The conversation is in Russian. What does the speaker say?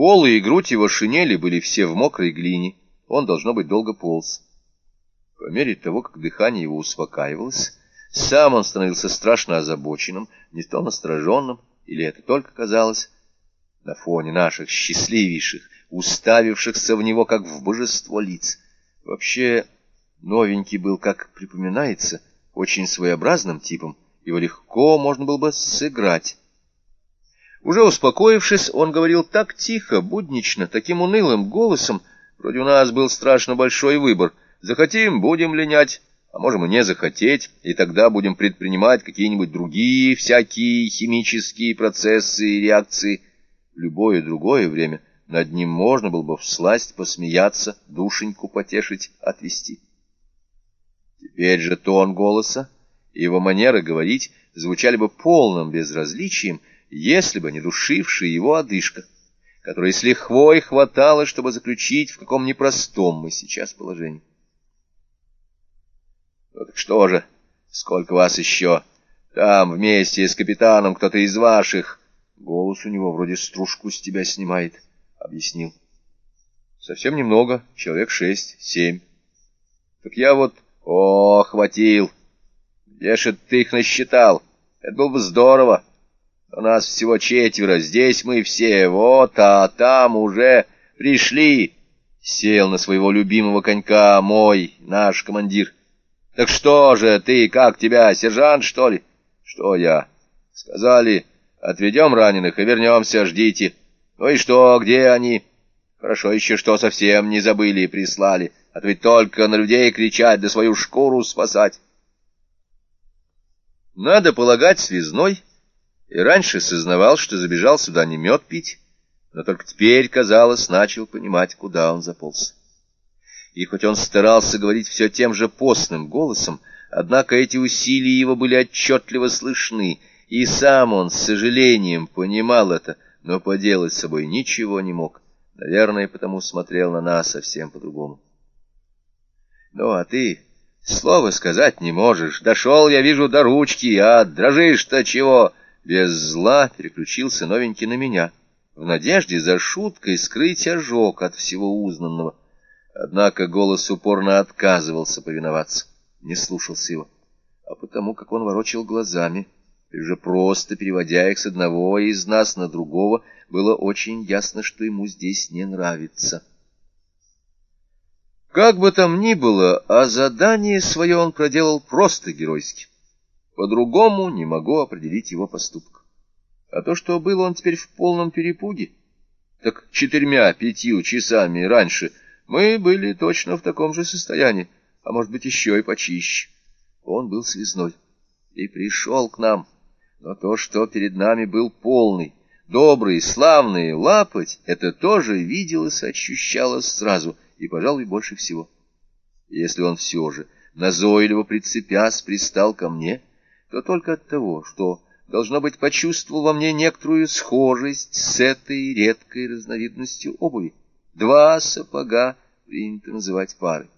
Полы и грудь его шинели были все в мокрой глине. Он, должно быть, долго полз. По мере того, как дыхание его успокаивалось, сам он становился страшно озабоченным, не то настороженным, или это только казалось, на фоне наших счастливейших, уставившихся в него, как в божество лиц. Вообще, новенький был, как припоминается, очень своеобразным типом, его легко можно было бы сыграть. Уже успокоившись, он говорил так тихо, буднично, таким унылым голосом, вроде у нас был страшно большой выбор. Захотим — будем линять, а можем и не захотеть, и тогда будем предпринимать какие-нибудь другие всякие химические процессы и реакции. В любое другое время над ним можно было бы всласть посмеяться, душеньку потешить, отвести. Теперь же тон голоса и его манера говорить звучали бы полным безразличием, если бы не душившая его одышка, которой с лихвой хватало, чтобы заключить, в каком непростом мы сейчас положении. Ну так что же, сколько вас еще? Там вместе с капитаном кто-то из ваших. Голос у него вроде стружку с тебя снимает, — объяснил. Совсем немного, человек шесть, семь. Так я вот... О, хватил. Где же ты их насчитал? Это было бы здорово. У нас всего четверо, здесь мы все, вот, а там уже пришли. Сел на своего любимого конька мой, наш командир. Так что же ты, как тебя, сержант, что ли? Что я? Сказали, отведем раненых и вернемся, ждите. Ну и что, где они? Хорошо еще, что совсем не забыли и прислали, а то ведь только на людей кричать да свою шкуру спасать. Надо полагать, связной, и раньше сознавал, что забежал сюда не мед пить, но только теперь, казалось, начал понимать, куда он заполз. И хоть он старался говорить все тем же постным голосом, однако эти усилия его были отчетливо слышны, и сам он с сожалением понимал это, но поделать с собой ничего не мог. Наверное, потому смотрел на нас совсем по-другому. Ну, а ты слова сказать не можешь. Дошел, я вижу, до ручки, а дрожишь-то чего? Без зла переключился новенький на меня, в надежде за шуткой скрыть ожог от всего узнанного. Однако голос упорно отказывался повиноваться, не слушался его. А потому, как он ворочил глазами, и уже просто переводя их с одного из нас на другого, было очень ясно, что ему здесь не нравится. Как бы там ни было, а задание свое он проделал просто геройски. По-другому не могу определить его поступок. А то, что был он теперь в полном перепуге, так четырьмя-пятью часами раньше — мы были точно в таком же состоянии, а может быть еще и почище. Он был связной и пришел к нам, но то, что перед нами был полный, добрый, славный лапоть, это тоже виделось, ощущалось сразу и, пожалуй, больше всего. Если он все же, назойливо прицепясь, пристал ко мне, то только от того, что, должно быть, почувствовал во мне некоторую схожесть с этой редкой разновидностью обуви. Два сапога принято называть парой.